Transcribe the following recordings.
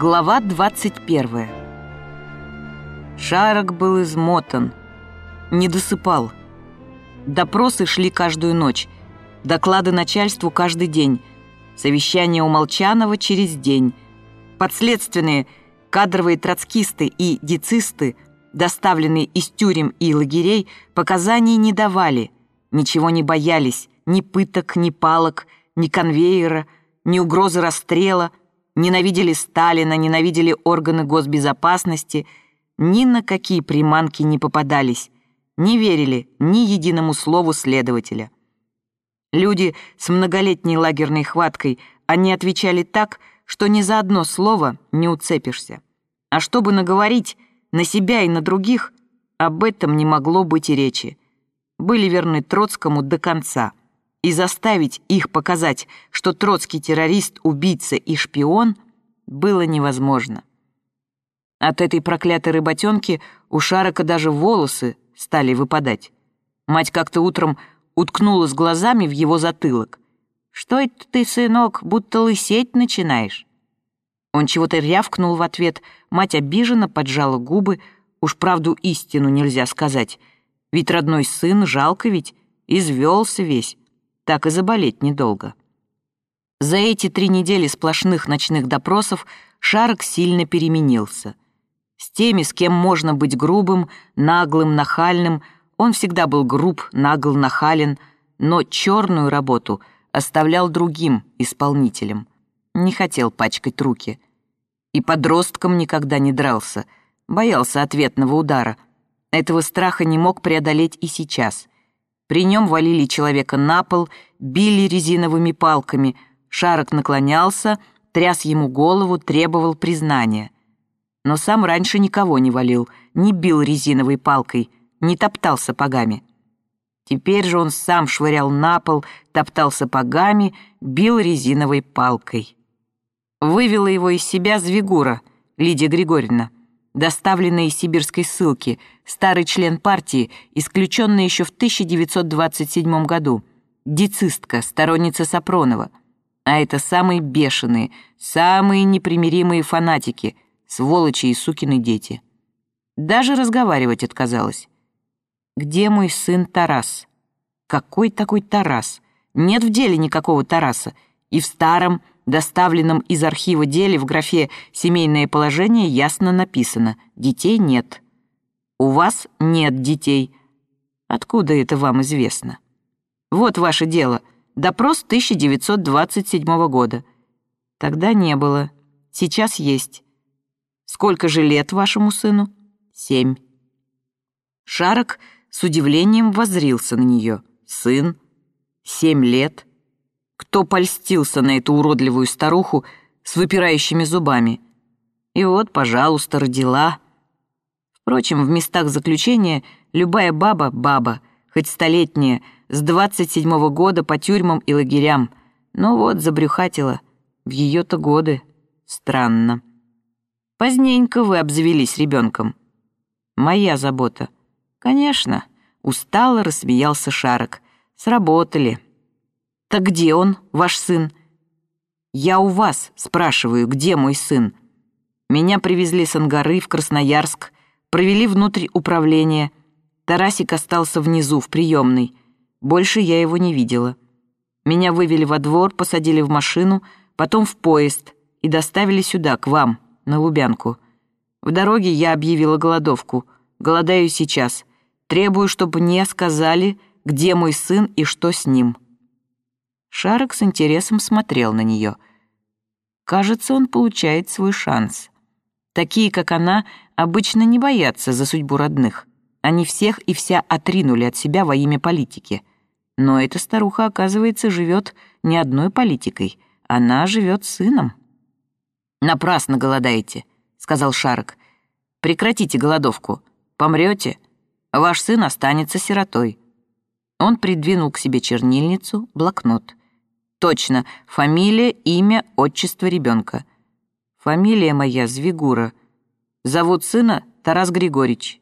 Глава 21 Шарок был измотан, не досыпал. Допросы шли каждую ночь, доклады начальству каждый день, совещания у Молчанова через день. Подследственные, кадровые троцкисты и децисты, доставленные из тюрем и лагерей, показаний не давали, ничего не боялись, ни пыток, ни палок, ни конвейера, ни угрозы расстрела, ненавидели Сталина, ненавидели органы госбезопасности, ни на какие приманки не попадались, не верили ни единому слову следователя. Люди с многолетней лагерной хваткой, они отвечали так, что ни за одно слово не уцепишься. А чтобы наговорить на себя и на других, об этом не могло быть и речи. Были верны Троцкому до конца. И заставить их показать, что Троцкий террорист, убийца и шпион, было невозможно. От этой проклятой рыботенки у Шарока даже волосы стали выпадать. Мать как-то утром уткнулась глазами в его затылок. «Что это ты, сынок, будто лысеть начинаешь?» Он чего-то рявкнул в ответ, мать обиженно поджала губы, уж правду истину нельзя сказать. Ведь родной сын, жалко ведь, извелся весь, так и заболеть недолго. За эти три недели сплошных ночных допросов Шарок сильно переменился. С теми, с кем можно быть грубым, наглым, нахальным, он всегда был груб, нагл, нахален, но черную работу оставлял другим исполнителям. Не хотел пачкать руки. И подростком никогда не дрался, боялся ответного удара. Этого страха не мог преодолеть и сейчас. При нем валили человека на пол, били резиновыми палками, Шарок наклонялся, тряс ему голову, требовал признания. Но сам раньше никого не валил, не бил резиновой палкой — не топтал сапогами. Теперь же он сам швырял на пол, топтал сапогами, бил резиновой палкой. Вывела его из себя Звигура, Лидия Григорьевна, доставленная из сибирской ссылки, старый член партии, исключенный еще в 1927 году, децистка, сторонница Сапронова. А это самые бешеные, самые непримиримые фанатики, сволочи и сукины дети. Даже разговаривать отказалась. Где мой сын Тарас? Какой такой Тарас? Нет в деле никакого Тараса. И в старом, доставленном из архива деле в графе «Семейное положение» ясно написано «Детей нет». У вас нет детей. Откуда это вам известно? Вот ваше дело. Допрос 1927 года. Тогда не было. Сейчас есть. Сколько же лет вашему сыну? Семь. Шарок с удивлением возрился на нее. Сын? Семь лет? Кто польстился на эту уродливую старуху с выпирающими зубами? И вот, пожалуйста, родила. Впрочем, в местах заключения любая баба — баба, хоть столетняя, с двадцать седьмого года по тюрьмам и лагерям. Но вот забрюхатила. В ее-то годы. Странно. Поздненько вы обзавелись ребенком. Моя забота — «Конечно», — устало рассмеялся Шарок. «Сработали». «Так где он, ваш сын?» «Я у вас спрашиваю, где мой сын?» Меня привезли с Ангары в Красноярск, провели внутрь управления. Тарасик остался внизу, в приемной. Больше я его не видела. Меня вывели во двор, посадили в машину, потом в поезд и доставили сюда, к вам, на Лубянку. В дороге я объявила голодовку. Голодаю сейчас. Требую, чтобы мне сказали, где мой сын и что с ним». Шарок с интересом смотрел на нее. Кажется, он получает свой шанс. Такие, как она, обычно не боятся за судьбу родных. Они всех и вся отринули от себя во имя политики. Но эта старуха, оказывается, живет не одной политикой. Она живет сыном. «Напрасно голодаете», — сказал Шарок. «Прекратите голодовку. Помрете, Ваш сын останется сиротой». Он придвинул к себе чернильницу, блокнот. «Точно, фамилия, имя, отчество ребенка. Фамилия моя Звигура. Зовут сына Тарас Григорьевич.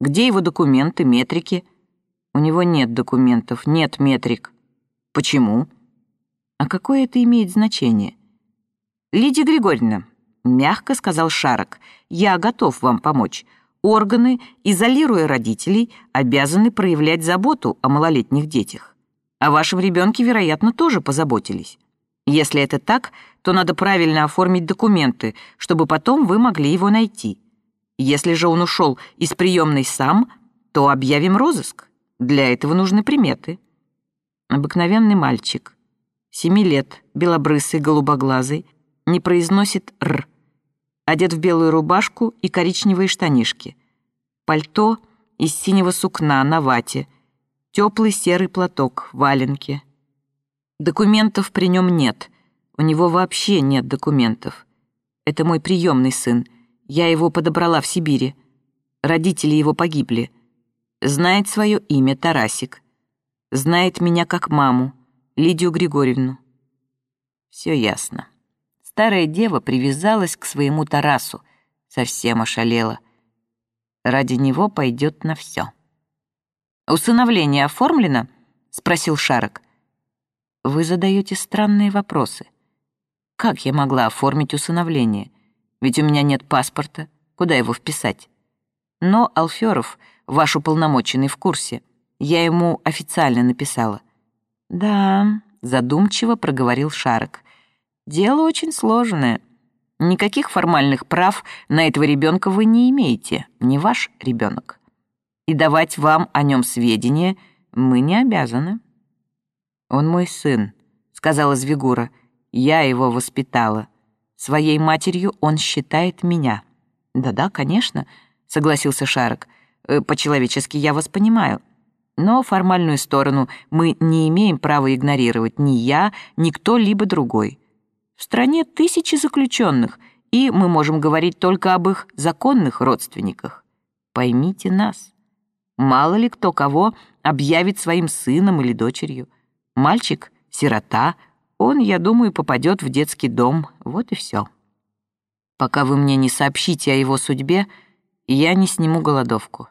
Где его документы, метрики?» «У него нет документов, нет метрик». «Почему?» «А какое это имеет значение?» «Лидия Григорьевна, Мягко сказал Шарок. «Я готов вам помочь. Органы, изолируя родителей, обязаны проявлять заботу о малолетних детях. О вашем ребенке, вероятно, тоже позаботились. Если это так, то надо правильно оформить документы, чтобы потом вы могли его найти. Если же он ушел из приемной сам, то объявим розыск. Для этого нужны приметы. Обыкновенный мальчик, семи лет, белобрысый, голубоглазый, не произносит «р», одет в белую рубашку и коричневые штанишки, пальто из синего сукна на вате, теплый серый платок, валенки. Документов при нем нет, у него вообще нет документов. Это мой приемный сын, я его подобрала в Сибири. Родители его погибли. Знает свое имя Тарасик. Знает меня как маму, Лидию Григорьевну. Все ясно. Старая дева привязалась к своему Тарасу, совсем ошалела. Ради него пойдет на все. «Усыновление оформлено?» — спросил Шарок. «Вы задаете странные вопросы. Как я могла оформить усыновление? Ведь у меня нет паспорта. Куда его вписать? Но Алферов, ваш уполномоченный, в курсе. Я ему официально написала». «Да», — задумчиво проговорил Шарок. Дело очень сложное. Никаких формальных прав на этого ребенка вы не имеете, не ваш ребенок. И давать вам о нем сведения мы не обязаны. Он мой сын, сказала Звигура. Я его воспитала. Своей матерью он считает меня. Да-да, конечно, согласился Шарок. «Э, по-человечески я вас понимаю. Но формальную сторону мы не имеем права игнорировать ни я, ни кто-либо другой. В стране тысячи заключенных, и мы можем говорить только об их законных родственниках. Поймите нас. Мало ли кто кого объявит своим сыном или дочерью. Мальчик — сирота, он, я думаю, попадет в детский дом. Вот и все. Пока вы мне не сообщите о его судьбе, я не сниму голодовку.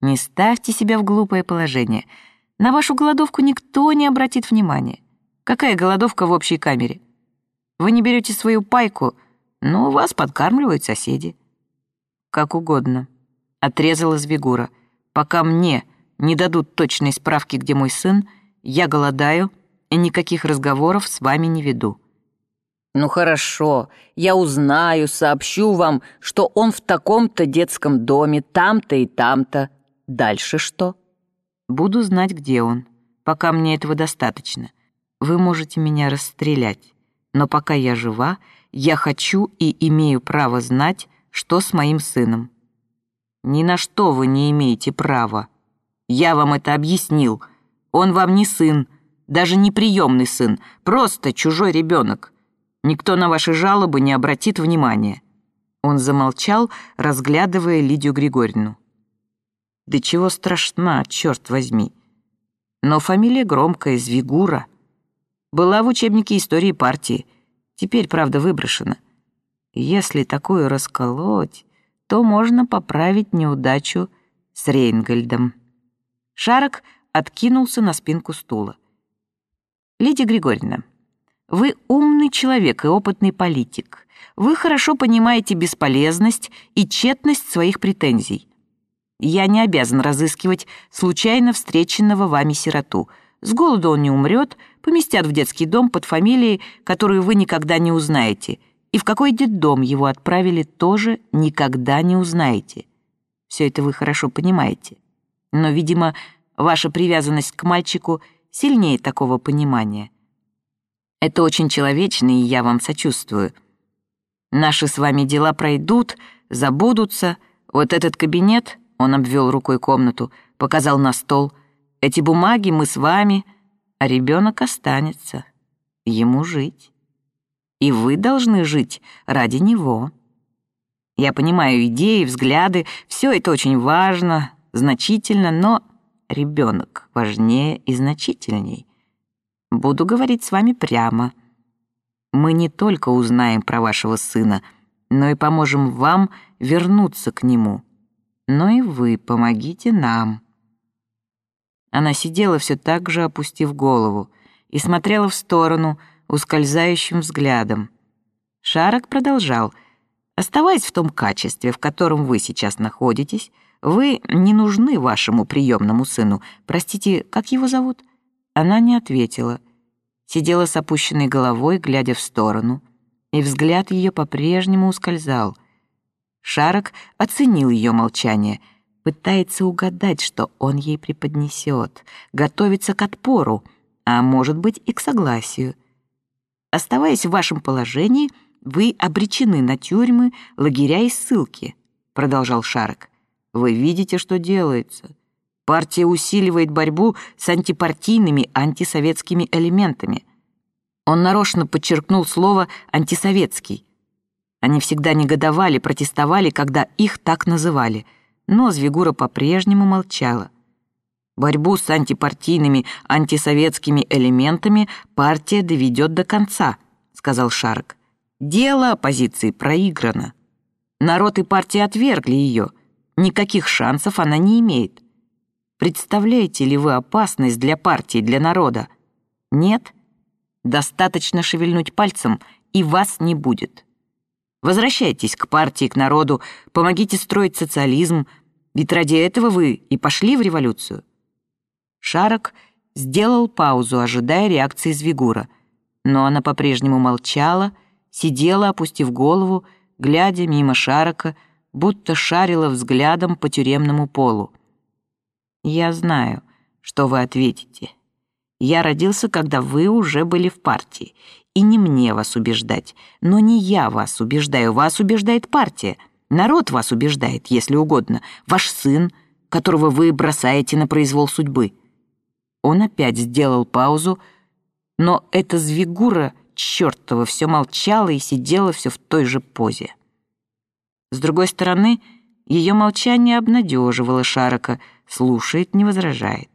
Не ставьте себя в глупое положение. На вашу голодовку никто не обратит внимания. Какая голодовка в общей камере? Вы не берете свою пайку, но вас подкармливают соседи. Как угодно. Отрезала Звигура. Пока мне не дадут точной справки, где мой сын, я голодаю и никаких разговоров с вами не веду. «Ну хорошо, я узнаю, сообщу вам, что он в таком-то детском доме, там-то и там-то. Дальше что?» «Буду знать, где он. Пока мне этого достаточно. Вы можете меня расстрелять но пока я жива, я хочу и имею право знать, что с моим сыном. Ни на что вы не имеете права. Я вам это объяснил. Он вам не сын, даже не приемный сын, просто чужой ребенок. Никто на ваши жалобы не обратит внимания». Он замолчал, разглядывая Лидию Григорьевну. «Да чего страшна, черт возьми!» Но фамилия громкая, Звигура — была в учебнике истории партии. Теперь, правда, выброшена. Если такую расколоть, то можно поправить неудачу с Рейнгольдом. Шарок откинулся на спинку стула. «Лидия Григорьевна, вы умный человек и опытный политик. Вы хорошо понимаете бесполезность и тщетность своих претензий. Я не обязан разыскивать случайно встреченного вами сироту — с голоду он не умрет, поместят в детский дом под фамилией, которую вы никогда не узнаете, и в какой детдом его отправили, тоже никогда не узнаете. Все это вы хорошо понимаете. Но, видимо, ваша привязанность к мальчику сильнее такого понимания. Это очень человечно, и я вам сочувствую. Наши с вами дела пройдут, забудутся. Вот этот кабинет, он обвел рукой комнату, показал на стол — эти бумаги мы с вами, а ребенок останется. Ему жить. И вы должны жить ради него. Я понимаю идеи, взгляды, все это очень важно, значительно, но ребенок важнее и значительней. Буду говорить с вами прямо. Мы не только узнаем про вашего сына, но и поможем вам вернуться к нему. Но и вы помогите нам. Она сидела все так же, опустив голову, и смотрела в сторону ускользающим взглядом. Шарок продолжал. «Оставаясь в том качестве, в котором вы сейчас находитесь, вы не нужны вашему приемному сыну. Простите, как его зовут?» Она не ответила. Сидела с опущенной головой, глядя в сторону, и взгляд ее по-прежнему ускользал. Шарок оценил ее молчание, пытается угадать, что он ей преподнесет, готовится к отпору, а может быть и к согласию. Оставаясь в вашем положении, вы обречены на тюрьмы, лагеря и ссылки, продолжал Шарок. Вы видите, что делается. Партия усиливает борьбу с антипартийными антисоветскими элементами. Он нарочно подчеркнул слово «антисоветский». Они всегда негодовали, протестовали, когда их так называли, но Звигура по-прежнему молчала. Борьбу с антипартийными антисоветскими элементами партия доведет до конца, сказал Шарк. Дело оппозиции проиграно. Народ и партия отвергли ее. Никаких шансов она не имеет. Представляете ли вы опасность для партии, для народа? Нет? Достаточно шевельнуть пальцем, и вас не будет. Возвращайтесь к партии, к народу, помогите строить социализм, ведь ради этого вы и пошли в революцию. Шарок сделал паузу, ожидая реакции Звигура, но она по-прежнему молчала, сидела, опустив голову, глядя мимо Шарока, будто шарила взглядом по тюремному полу. «Я знаю, что вы ответите. Я родился, когда вы уже были в партии, и не мне вас убеждать, но не я вас убеждаю, вас убеждает партия, народ вас убеждает, если угодно, ваш сын, которого вы бросаете на произвол судьбы». Он опять сделал паузу, но эта звигура чертова все молчала и сидела все в той же позе. С другой стороны, ее молчание обнадеживало Шарока, слушает, не возражает.